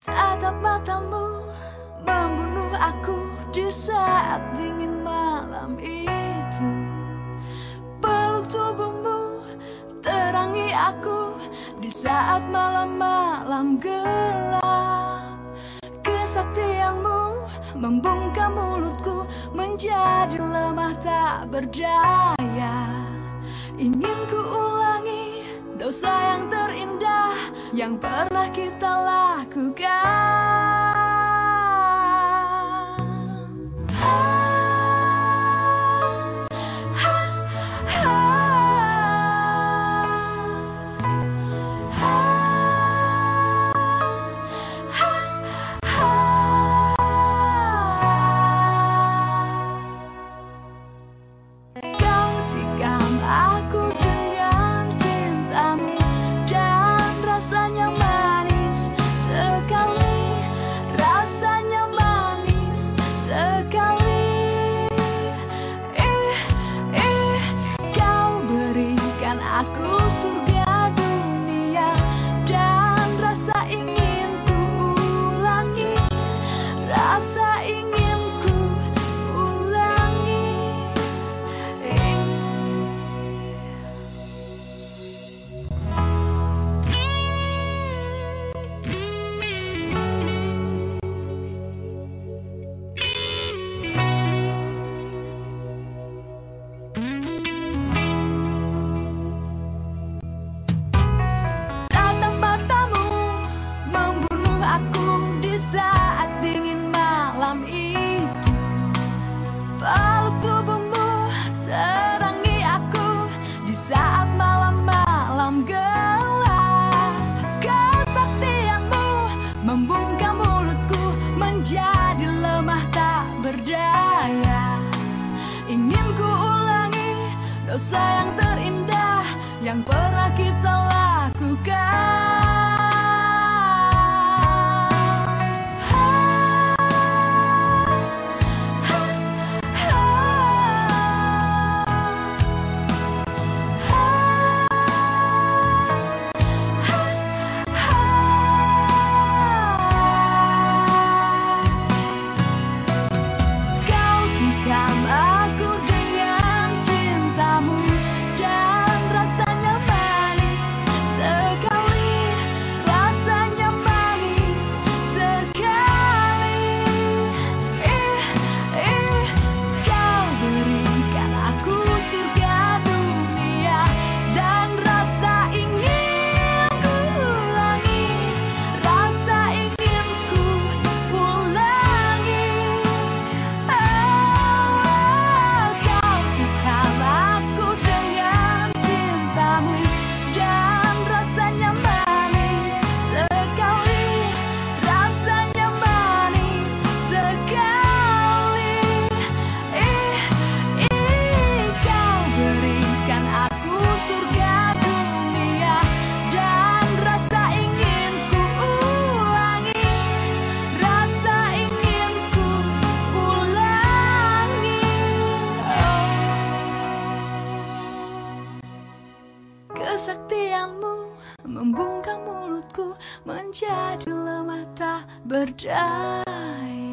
Tatap matamu membunuh aku di saat dingin malam itu. Peluk tubuhmu terangi aku di saat malam-malam gelap. Kesaktianmu membungkam mulutku menjadi lemah tak berdaya. Ingin ku ulangi dosa yang terindah yang pernah kita lakukan. so Sayang terindah yang pernah kita lakukan. Membungkam mulutku menjadi lemah tak berdaya.